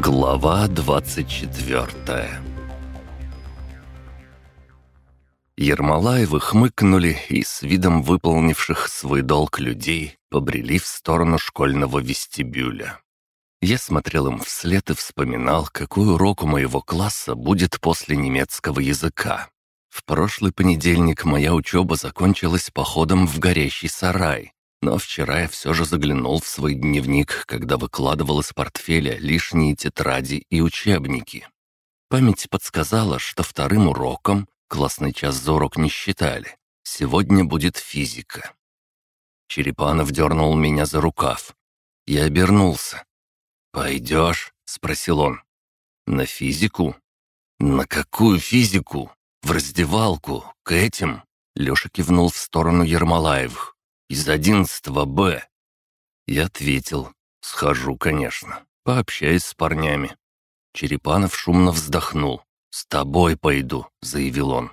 Глава 24 Ермолаевы хмыкнули и с видом выполнивших свой долг людей побрели в сторону школьного вестибюля. Я смотрел им вслед и вспоминал, какой урок у моего класса будет после немецкого языка. В прошлый понедельник моя учеба закончилась походом в горящий сарай, но вчера я все же заглянул в свой дневник, когда выкладывал из портфеля лишние тетради и учебники. Память подсказала, что вторым уроком, классный час за урок не считали, сегодня будет физика. Черепанов дернул меня за рукав. Я обернулся. «Пойдешь?» — спросил он. «На физику?» «На какую физику?» «В раздевалку, к этим!» Леша кивнул в сторону Ермолаевых. «Из одиннадцатого Б». Я ответил. «Схожу, конечно. Пообщаюсь с парнями». Черепанов шумно вздохнул. «С тобой пойду», — заявил он.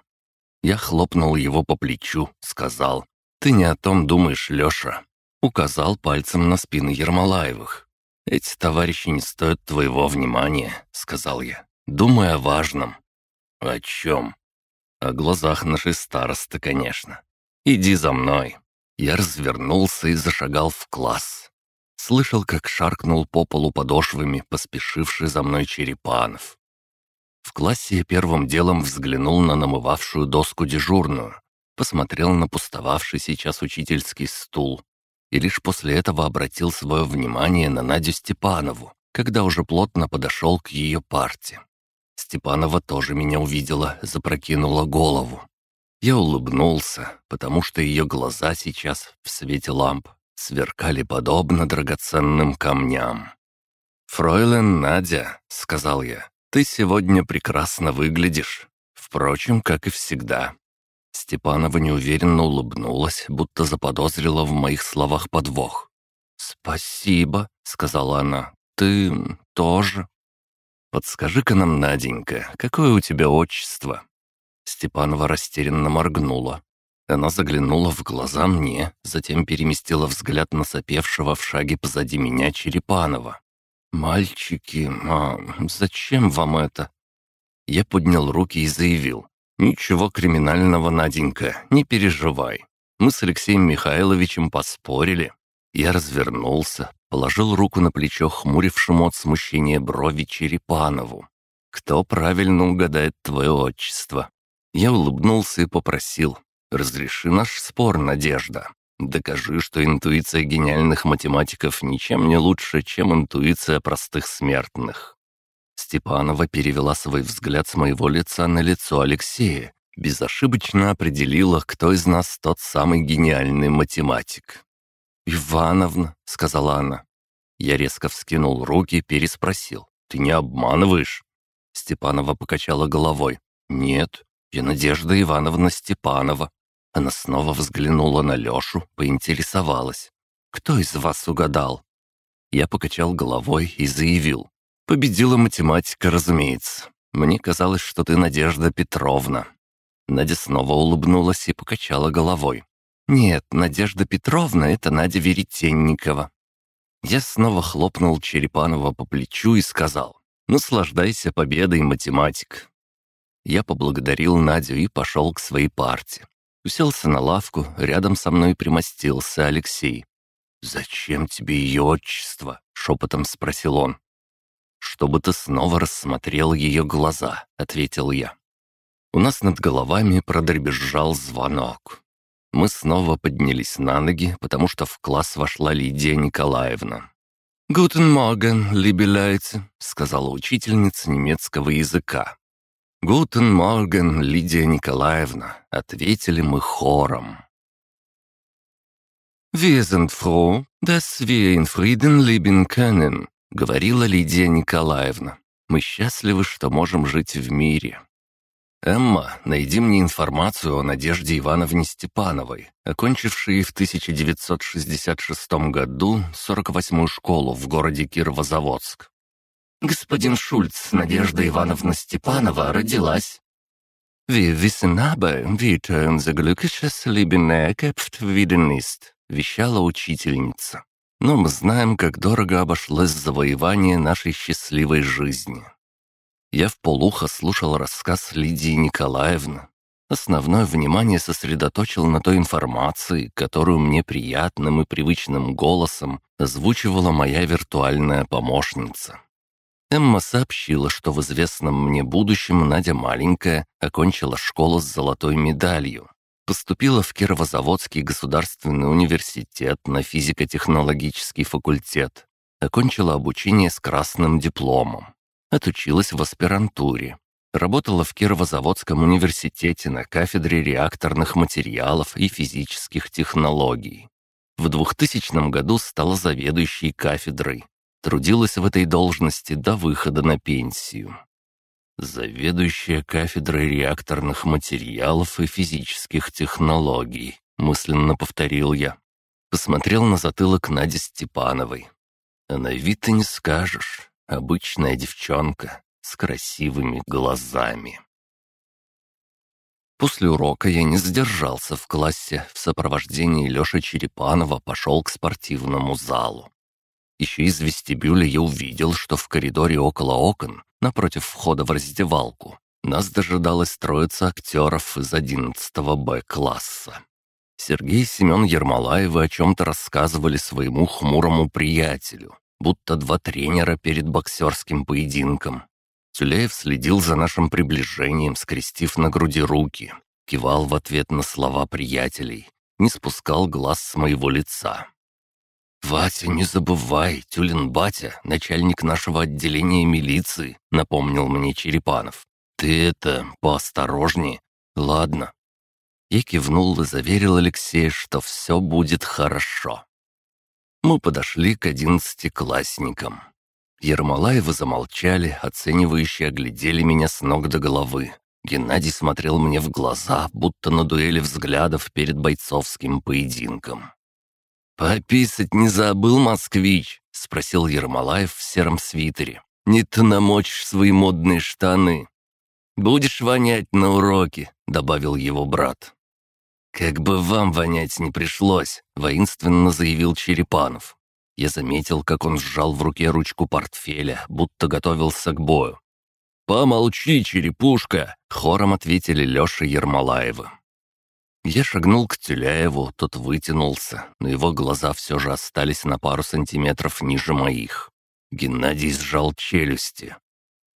Я хлопнул его по плечу, сказал. «Ты не о том думаешь, Леша». Указал пальцем на спины Ермолаевых. «Эти товарищи не стоят твоего внимания», — сказал я. «Думай о важном». «О чем?» О глазах нашей старосты, конечно. Иди за мной. Я развернулся и зашагал в класс. Слышал, как шаркнул по полу подошвами поспешивший за мной Черепанов. В классе я первым делом взглянул на намывавшую доску дежурную, посмотрел на пустовавший сейчас учительский стул и лишь после этого обратил свое внимание на Надю Степанову, когда уже плотно подошел к ее парте. Степанова тоже меня увидела, запрокинула голову. Я улыбнулся, потому что ее глаза сейчас в свете ламп сверкали подобно драгоценным камням. «Фройлен Надя», — сказал я, — «ты сегодня прекрасно выглядишь. Впрочем, как и всегда». Степанова неуверенно улыбнулась, будто заподозрила в моих словах подвох. «Спасибо», — сказала она, — «ты тоже». «Подскажи-ка нам, Наденька, какое у тебя отчество?» Степанова растерянно моргнула. Она заглянула в глаза мне, затем переместила взгляд на сопевшего в шаге позади меня Черепанова. «Мальчики, а зачем вам это?» Я поднял руки и заявил. «Ничего криминального, Наденька, не переживай. Мы с Алексеем Михайловичем поспорили. Я развернулся, положил руку на плечо хмурившему от смущения брови Черепанову. «Кто правильно угадает твое отчество?» Я улыбнулся и попросил. «Разреши наш спор, Надежда. Докажи, что интуиция гениальных математиков ничем не лучше, чем интуиция простых смертных». Степанова перевела свой взгляд с моего лица на лицо Алексея, безошибочно определила, кто из нас тот самый гениальный математик. «Ивановна», — сказала она. Я резко вскинул руки и переспросил. «Ты не обманываешь?» Степанова покачала головой. «Нет, я Надежда Ивановна Степанова». Она снова взглянула на Лешу, поинтересовалась. «Кто из вас угадал?» Я покачал головой и заявил. «Победила математика, разумеется. Мне казалось, что ты Надежда Петровна». Надя снова улыбнулась и покачала головой. «Нет, Надежда Петровна — это Надя Веретенникова». Я снова хлопнул Черепанова по плечу и сказал, «Наслаждайся победой, математик». Я поблагодарил Надю и пошел к своей парте. Уселся на лавку, рядом со мной примостился Алексей. «Зачем тебе ее отчество?» — шепотом спросил он. «Чтобы ты снова рассмотрел ее глаза», — ответил я. У нас над головами продребезжал звонок. Мы снова поднялись на ноги, потому что в класс вошла Лидия Николаевна. «Guten Morgen, liebe Leute», — сказала учительница немецкого языка. «Guten Morgen, Лидия Николаевна», — ответили мы хором. «Wir sind froh, dass wir in Frieden leben können», — говорила Лидия Николаевна. «Мы счастливы, что можем жить в мире. «Эмма, найди мне информацию о Надежде Ивановне Степановой, окончившей в 1966 году 48-ю школу в городе Кировозаводск». «Господин Шульц, Надежда Ивановна Степанова родилась». «Wir wissen aber, wie unser glückliches Leben ist», — вещала учительница. но мы знаем, как дорого обошлось завоевание нашей счастливой жизни. Я в полухо слушал рассказ Лидии Николаевны. Основное внимание сосредоточил на той информации, которую мне приятным и привычным голосом озвучивала моя виртуальная помощница. Эмма сообщила, что в известном мне будущем Надя маленькая окончила школу с золотой медалью, Поступила в Кировозаводский государственный университет на физико-технологический факультет. Окончила обучение с красным дипломом. Отучилась в аспирантуре. Работала в Кировозаводском университете на кафедре реакторных материалов и физических технологий. В 2000 году стала заведующей кафедрой. Трудилась в этой должности до выхода на пенсию заведующая кафедрой реакторных материалов и физических технологий», — мысленно повторил я. Посмотрел на затылок Нади Степановой. А на вид и не скажешь. Обычная девчонка с красивыми глазами. После урока я не сдержался в классе. В сопровождении Лёши Черепанова пошел к спортивному залу. Еще из вестибюля я увидел, что в коридоре около окон напротив входа в раздевалку, нас дожидалась троица актеров из 11 Б-класса. Сергей и Семен Ермолаевы о чем-то рассказывали своему хмурому приятелю, будто два тренера перед боксерским поединком. Тюляев следил за нашим приближением, скрестив на груди руки, кивал в ответ на слова приятелей, не спускал глаз с моего лица. «Вася, не забывай, Тюлин батя, начальник нашего отделения милиции», — напомнил мне Черепанов. «Ты это, поосторожнее. Ладно». Я кивнул и заверил Алексея, что все будет хорошо. Мы подошли к одиннадцатиклассникам. Ермолаевы замолчали, оценивающие оглядели меня с ног до головы. Геннадий смотрел мне в глаза, будто на дуэли взглядов перед бойцовским поединком. «Пописать не забыл, москвич?» — спросил Ермолаев в сером свитере. «Не ты намочишь свои модные штаны. Будешь вонять на уроке», — добавил его брат. «Как бы вам вонять не пришлось», — воинственно заявил Черепанов. Я заметил, как он сжал в руке ручку портфеля, будто готовился к бою. «Помолчи, черепушка!» — хором ответили Леша Ермолаевы. Я шагнул к Тюляеву, тот вытянулся, но его глаза все же остались на пару сантиметров ниже моих. Геннадий сжал челюсти.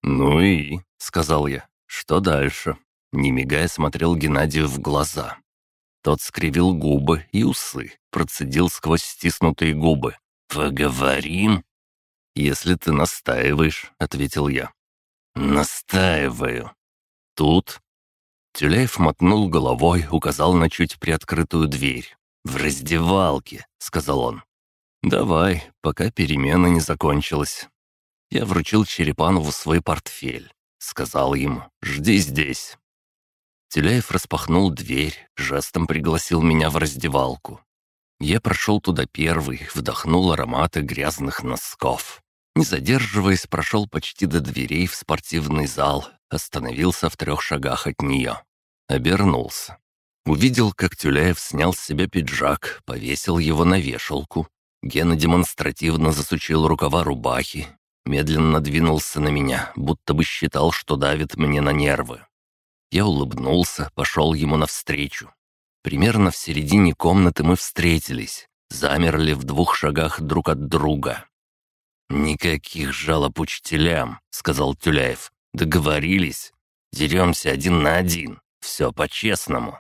«Ну и?» — сказал я. «Что дальше?» Не мигая, смотрел Геннадию в глаза. Тот скривил губы и усы, процедил сквозь стиснутые губы. «Поговорим?» «Если ты настаиваешь», — ответил я. «Настаиваю». Тут Тюляев мотнул головой, указал на чуть приоткрытую дверь. «В раздевалке», — сказал он. «Давай, пока перемена не закончилась». Я вручил Черепанову свой портфель. Сказал ему «Жди здесь». Тюляев распахнул дверь, жестом пригласил меня в раздевалку. Я прошел туда первый, вдохнул ароматы грязных носков. Не задерживаясь, прошел почти до дверей в спортивный зал, остановился в трех шагах от нее. Обернулся. Увидел, как Тюляев снял с себя пиджак, повесил его на вешалку. Гена демонстративно засучил рукава рубахи, медленно двинулся на меня, будто бы считал, что давит мне на нервы. Я улыбнулся, пошел ему навстречу. Примерно в середине комнаты мы встретились, замерли в двух шагах друг от друга. «Никаких жалоб учителям», — сказал Тюляев. «Договорились. Деремся один на один». Все по-честному».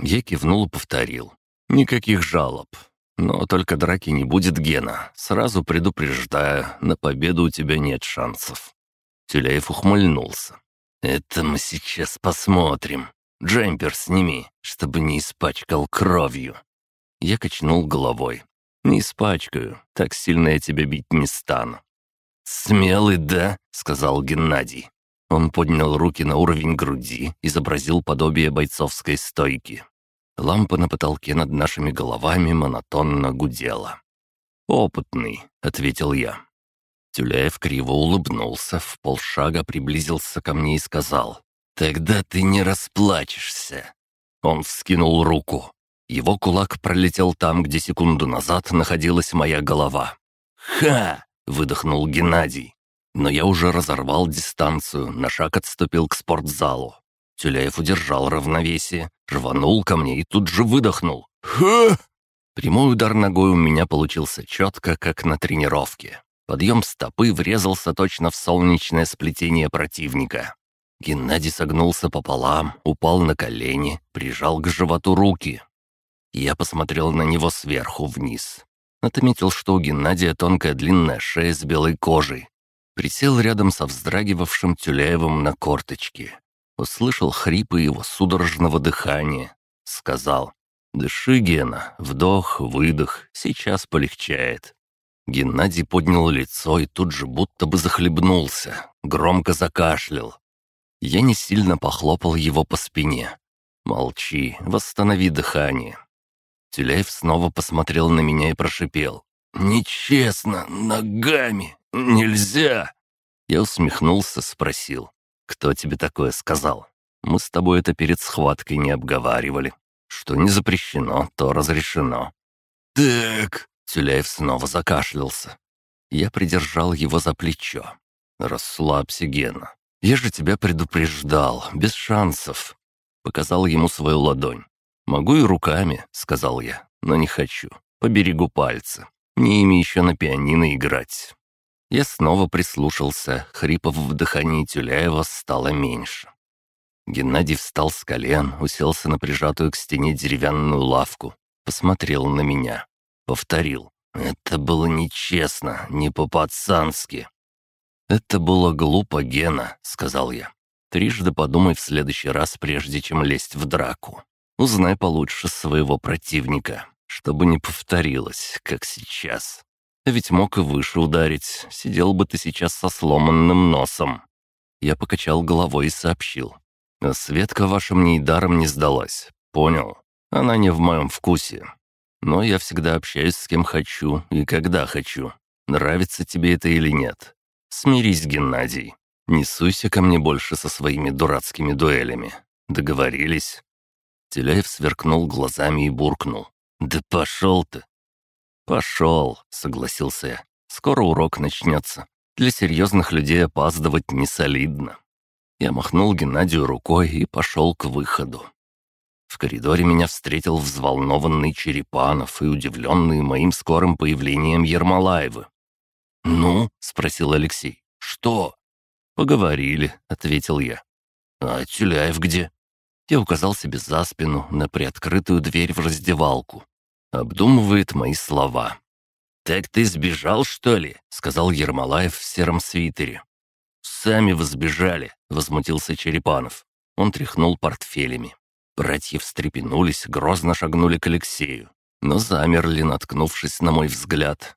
Я кивнул и повторил. «Никаких жалоб. Но только драки не будет, Гена. Сразу предупреждаю, на победу у тебя нет шансов». Тюляев ухмыльнулся. «Это мы сейчас посмотрим. Джемпер сними, чтобы не испачкал кровью». Я качнул головой. «Не испачкаю, так сильно я тебя бить не стану». «Смелый, да?» — сказал Геннадий. Он поднял руки на уровень груди, изобразил подобие бойцовской стойки. Лампа на потолке над нашими головами монотонно гудела. «Опытный», — ответил я. Тюляев криво улыбнулся, в полшага приблизился ко мне и сказал, «Тогда ты не расплачешься». Он вскинул руку. Его кулак пролетел там, где секунду назад находилась моя голова. «Ха!» — выдохнул Геннадий. Но я уже разорвал дистанцию, на шаг отступил к спортзалу. Тюляев удержал равновесие, рванул ко мне и тут же выдохнул. «Ха!» Прямой удар ногой у меня получился четко, как на тренировке. Подъем стопы врезался точно в солнечное сплетение противника. Геннадий согнулся пополам, упал на колени, прижал к животу руки. Я посмотрел на него сверху вниз. Отметил, что у Геннадия тонкая длинная шея с белой кожей. Присел рядом со вздрагивавшим Тюляевым на корточке. Услышал хрипы его судорожного дыхания. Сказал, «Дыши, Гена, вдох, выдох, сейчас полегчает». Геннадий поднял лицо и тут же будто бы захлебнулся, громко закашлял. Я не сильно похлопал его по спине. «Молчи, восстанови дыхание». Тюляев снова посмотрел на меня и прошипел. «Нечестно, ногами, нельзя!» Я усмехнулся, спросил. «Кто тебе такое сказал? Мы с тобой это перед схваткой не обговаривали. Что не запрещено, то разрешено». «Так...» — Тюляев снова закашлялся. Я придержал его за плечо. «Расслабься, Гена. Я же тебя предупреждал, без шансов». Показал ему свою ладонь. «Могу и руками», — сказал я, — «но не хочу. Поберегу пальцы. Мне ими еще на пианино играть». Я снова прислушался, хрипов в дыхании Тюляева стало меньше. Геннадий встал с колен, уселся на прижатую к стене деревянную лавку, посмотрел на меня, повторил. «Это было нечестно, не по-пацански». «Это было глупо, Гена», — сказал я. «Трижды подумай в следующий раз, прежде чем лезть в драку. Узнай получше своего противника, чтобы не повторилось, как сейчас. Ведь мог и выше ударить, сидел бы ты сейчас со сломанным носом». Я покачал головой и сообщил. «А Светка ваша мне не сдалась. Понял. Она не в моем вкусе. Но я всегда общаюсь с кем хочу и когда хочу. Нравится тебе это или нет. Смирись, Геннадий. Не суйся ко мне больше со своими дурацкими дуэлями. Договорились?» Теляев сверкнул глазами и буркнул. «Да пошел ты!» «Пошел», — согласился я. «Скоро урок начнется. Для серьезных людей опаздывать не солидно». Я махнул Геннадию рукой и пошел к выходу. В коридоре меня встретил взволнованный Черепанов и удивленный моим скорым появлением Ермолаевы. «Ну?» — спросил Алексей. «Что?» «Поговорили», — ответил я. «А Тюляев где?» Я указал себе за спину на приоткрытую дверь в раздевалку. Обдумывает мои слова. «Так ты сбежал, что ли?» — сказал Ермолаев в сером свитере. «Сами вы сбежали», — возмутился Черепанов. Он тряхнул портфелями. Братья встрепенулись, грозно шагнули к Алексею, но замерли, наткнувшись на мой взгляд.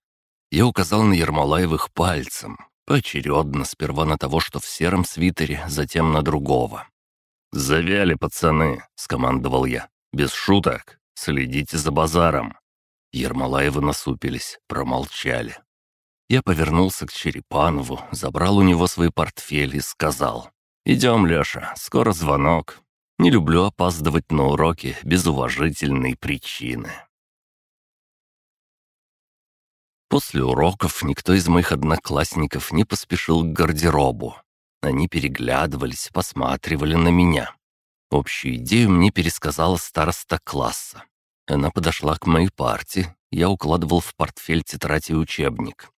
Я указал на Ермолаевых пальцем, поочередно, сперва на того, что в сером свитере, затем на другого. «Завяли, пацаны», — скомандовал я. «Без шуток. Следите за базаром». Ермолаевы насупились, промолчали. Я повернулся к Черепанову, забрал у него свой портфель и сказал. «Идем, Леша, скоро звонок. Не люблю опаздывать на уроки без уважительной причины». После уроков никто из моих одноклассников не поспешил к гардеробу. Они переглядывались, посматривали на меня. Общую идею мне пересказала староста класса. Она подошла к моей парте, я укладывал в портфель тетрадь и учебник.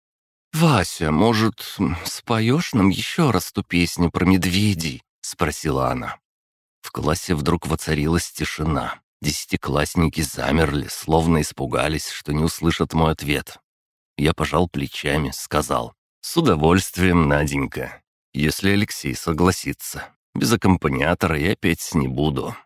«Вася, может, споешь нам еще раз ту песню про медведей?» — спросила она. В классе вдруг воцарилась тишина. Десятиклассники замерли, словно испугались, что не услышат мой ответ. Я пожал плечами, сказал. «С удовольствием, Наденька если Алексей согласится. Без аккомпаниатора я петь не буду».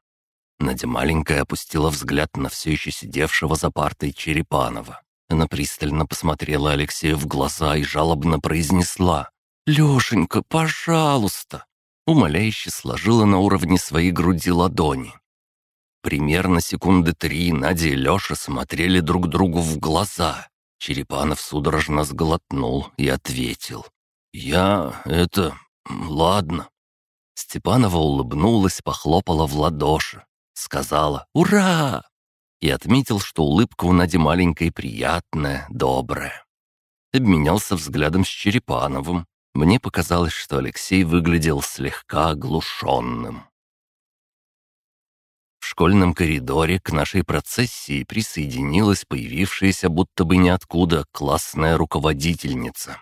Надя маленькая опустила взгляд на все еще сидевшего за партой Черепанова. Она пристально посмотрела Алексею в глаза и жалобно произнесла «Лешенька, пожалуйста!» Умоляюще сложила на уровне своей груди ладони. Примерно секунды три Надя и Леша смотрели друг другу в глаза. Черепанов судорожно сглотнул и ответил «Я... это... ладно». Степанова улыбнулась, похлопала в ладоши. Сказала «Ура!» и отметил, что улыбка у Нади маленькая приятная, добрая. Обменялся взглядом с Черепановым. Мне показалось, что Алексей выглядел слегка оглушенным. В школьном коридоре к нашей процессии присоединилась появившаяся будто бы ниоткуда классная руководительница.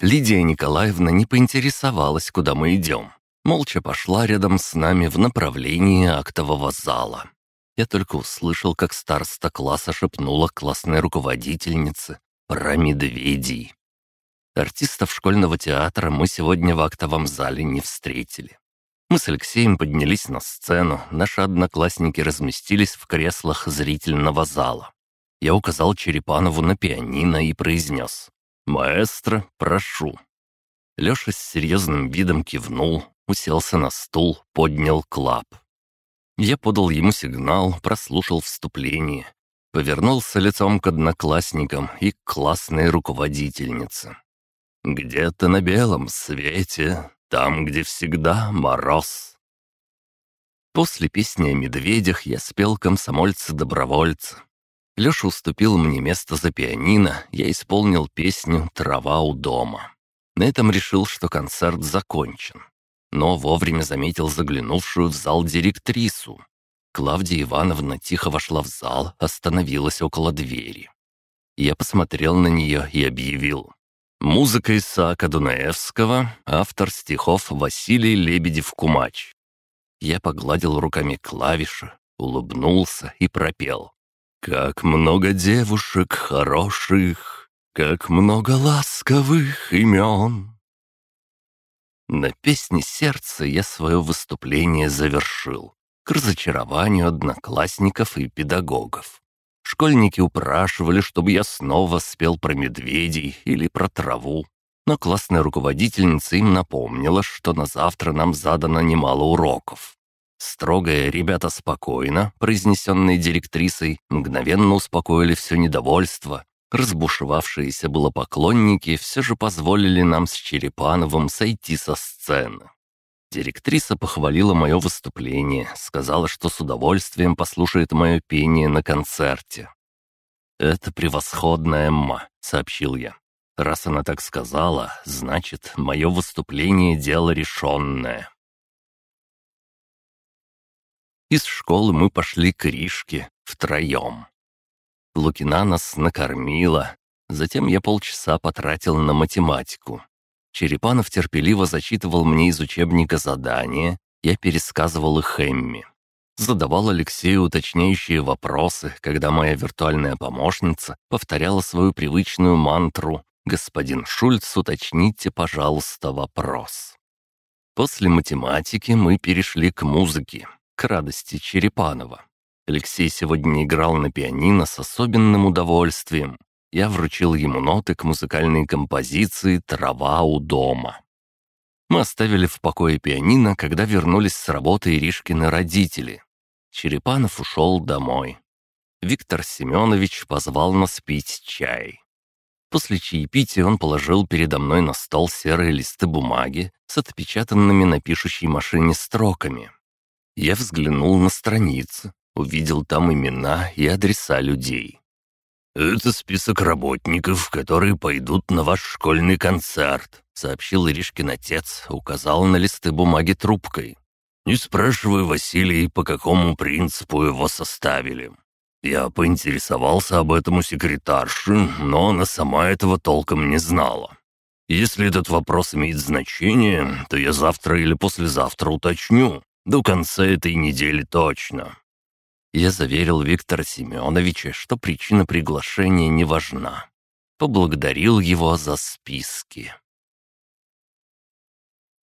Лидия Николаевна не поинтересовалась, куда мы идем. Молча пошла рядом с нами в направлении актового зала. Я только услышал, как староста класса шепнула классной руководительнице про медведей. Артистов школьного театра мы сегодня в актовом зале не встретили. Мы с Алексеем поднялись на сцену, наши одноклассники разместились в креслах зрительного зала. Я указал Черепанову на пианино и произнес «Маэстро, прошу». Леша с серьезным видом кивнул, уселся на стул, поднял клап. Я подал ему сигнал, прослушал вступление, повернулся лицом к одноклассникам и к классной руководительнице. «Где-то на белом свете, там, где всегда мороз». После песни о медведях я спел «Комсомольцы-добровольцы». Леша уступил мне место за пианино, я исполнил песню «Трава у дома». На этом решил, что концерт закончен. Но вовремя заметил заглянувшую в зал директрису. Клавдия Ивановна тихо вошла в зал, остановилась около двери. Я посмотрел на нее и объявил. Музыка Исаака Дунаевского, автор стихов Василий Лебедев-Кумач. Я погладил руками клавиши, улыбнулся и пропел. «Как много девушек хороших, как много ласковых имен». На песне сердца я свое выступление завершил, к разочарованию одноклассников и педагогов. Школьники упрашивали, чтобы я снова спел про медведей или про траву. Но классная руководительница им напомнила, что на завтра нам задано немало уроков. Строгое «ребята, спокойно», произнесенные директрисой, мгновенно успокоили все недовольство. Разбушевавшиеся было поклонники все же позволили нам с Черепановым сойти со сцены. Директриса похвалила мое выступление, сказала, что с удовольствием послушает мое пение на концерте. «Это превосходная Эмма», — сообщил я. «Раз она так сказала, значит, мое выступление — дело решенное». Из школы мы пошли к Ришке втроем. Лукина нас накормила, затем я полчаса потратил на математику. Черепанов терпеливо зачитывал мне из учебника задания, я пересказывал их Эмми. Задавал Алексею уточняющие вопросы, когда моя виртуальная помощница повторяла свою привычную мантру «Господин Шульц, уточните, пожалуйста, вопрос». После математики мы перешли к музыке, к радости Черепанова. Алексей сегодня играл на пианино с особенным удовольствием я вручил ему ноты к музыкальной композиции «Трава у дома». Мы оставили в покое пианино, когда вернулись с работы Иришкины родители. Черепанов ушел домой. Виктор Семенович позвал нас пить чай. После чаепития он положил передо мной на стол серые листы бумаги с отпечатанными на пишущей машине строками. Я взглянул на страницы, увидел там имена и адреса людей. «Это список работников, которые пойдут на ваш школьный концерт», сообщил Иришкин отец, указал на листы бумаги трубкой. «Не спрашивай, Василий, по какому принципу его составили. Я поинтересовался об этом у секретарши, но она сама этого толком не знала. Если этот вопрос имеет значение, то я завтра или послезавтра уточню. До конца этой недели точно. Я заверил Виктора Семеновича, что причина приглашения не важна. Поблагодарил его за списки.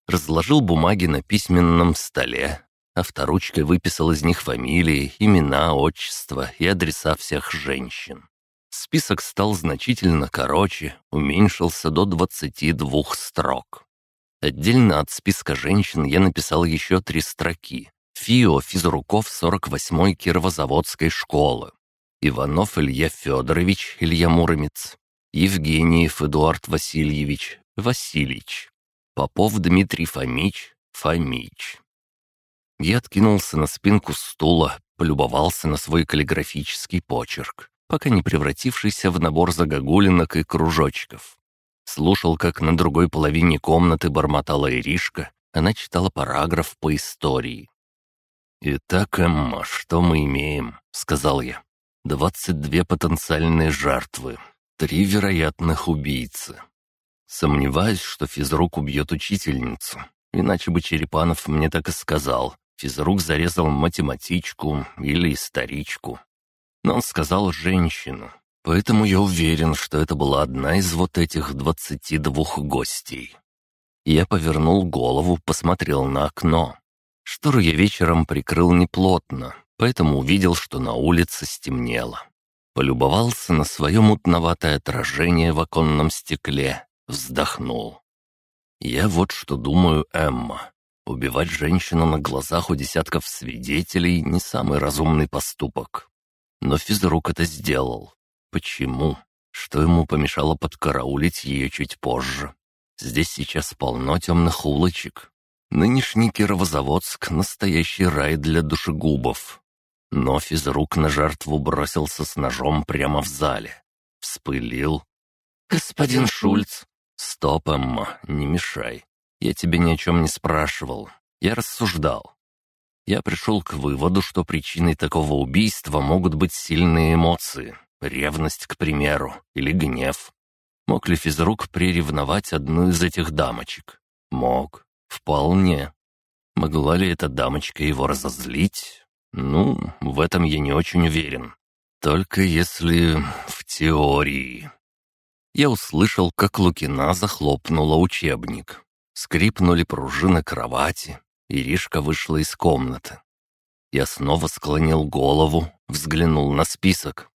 Разложил бумаги на письменном столе, авторучкой выписал из них фамилии, имена, отчества и адреса всех женщин. Список стал значительно короче, уменьшился до 22 строк. Отдельно от списка женщин я написал еще три строки, ФИО физруков 48-й Кировозаводской школы. Иванов Илья Федорович, Илья Муромец. Евгениев Эдуард Васильевич, Васильич. Попов Дмитрий Фомич, Фомич. Я откинулся на спинку стула, полюбовался на свой каллиграфический почерк, пока не превратившийся в набор загогулинок и кружочков. Слушал, как на другой половине комнаты бормотала Иришка, она читала параграф по истории. «Итак, Эмма, что мы имеем?» — сказал я. «Двадцать две потенциальные жертвы, три вероятных убийцы. Сомневаюсь, что физрук убьет учительницу, иначе бы Черепанов мне так и сказал. Физрук зарезал математичку или историчку. Но он сказал женщину, поэтому я уверен, что это была одна из вот этих двадцати двух гостей. Я повернул голову, посмотрел на окно. Штору я вечером прикрыл неплотно, поэтому увидел, что на улице стемнело. Полюбовался на свое мутноватое отражение в оконном стекле, вздохнул. Я вот что думаю, Эмма. Убивать женщину на глазах у десятков свидетелей — не самый разумный поступок. Но физрук это сделал. Почему? Что ему помешало подкараулить ее чуть позже? Здесь сейчас полно темных улочек. Нынешний Кировозаводск — настоящий рай для душегубов. Но физрук на жертву бросился с ножом прямо в зале. Вспылил. «Господин Шульц!» «Стоп, Эмма, не мешай. Я тебя ни о чем не спрашивал. Я рассуждал. Я пришел к выводу, что причиной такого убийства могут быть сильные эмоции. Ревность, к примеру, или гнев. Мог ли физрук приревновать одну из этих дамочек? Мог. Вполне. Могла ли эта дамочка его разозлить? Ну, в этом я не очень уверен. Только если в теории. Я услышал, как Лукина захлопнула учебник. Скрипнули пружины кровати. Иришка вышла из комнаты. Я снова склонил голову, взглянул на список.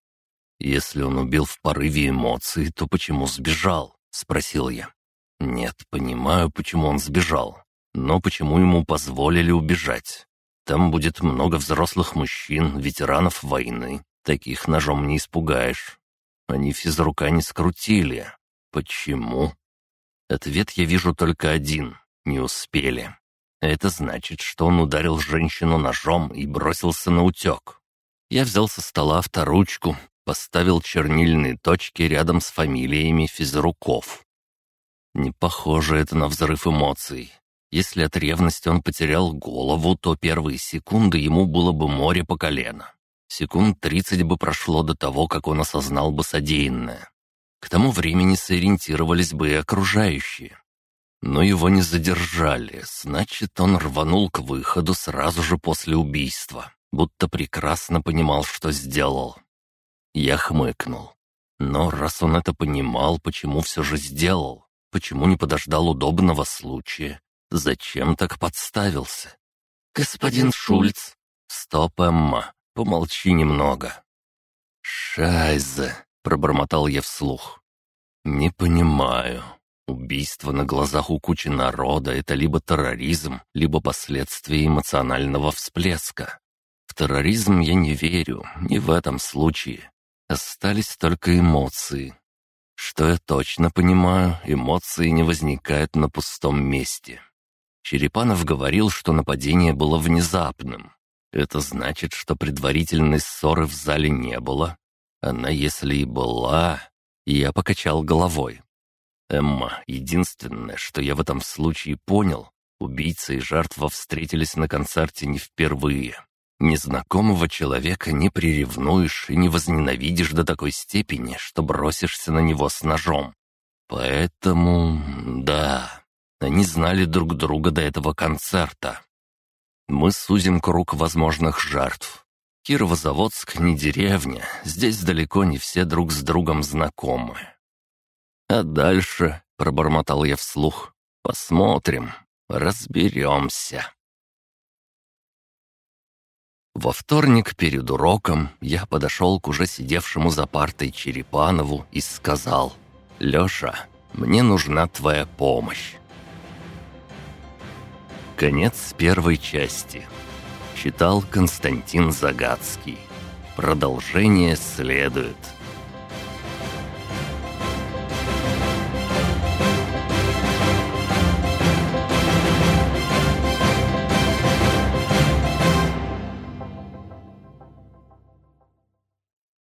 «Если он убил в порыве эмоций, то почему сбежал?» — спросил я. «Нет, понимаю, почему он сбежал. Но почему ему позволили убежать? Там будет много взрослых мужчин, ветеранов войны. Таких ножом не испугаешь. Они физрука не скрутили. Почему?» Ответ я вижу только один. Не успели. Это значит, что он ударил женщину ножом и бросился на утек. Я взял со стола авторучку, поставил чернильные точки рядом с фамилиями физруков. Не похоже это на взрыв эмоций. Если от ревности он потерял голову, то первые секунды ему было бы море по колено. Секунд тридцать бы прошло до того, как он осознал бы содеянное. К тому времени сориентировались бы и окружающие. Но его не задержали, значит, он рванул к выходу сразу же после убийства, будто прекрасно понимал, что сделал. Я хмыкнул. Но раз он это понимал, почему все же сделал? Почему не подождал удобного случая? Зачем так подставился? «Господин Шульц!» «Стоп, Эмма, помолчи немного». «Шайзе!» — пробормотал я вслух. «Не понимаю. Убийство на глазах у кучи народа — это либо терроризм, либо последствия эмоционального всплеска. В терроризм я не верю, не в этом случае. Остались только эмоции. Что я точно понимаю, эмоции не возникают на пустом месте. Черепанов говорил, что нападение было внезапным. Это значит, что предварительной ссоры в зале не было. Она, если и была... Я покачал головой. Эмма, единственное, что я в этом случае понял, убийца и жертва встретились на концерте не впервые. Незнакомого человека не приревнуешь и не возненавидишь до такой степени, что бросишься на него с ножом. Поэтому, да, они знали друг друга до этого концерта. Мы сузим круг возможных жертв. Кировозаводск не деревня, здесь далеко не все друг с другом знакомы. А дальше, — пробормотал я вслух, — посмотрим, разберемся. Во вторник перед уроком я подошел к уже сидевшему за партой Черепанову и сказал, «Леша, мне нужна твоя помощь». Конец первой части. Читал Константин Загадский. Продолжение следует.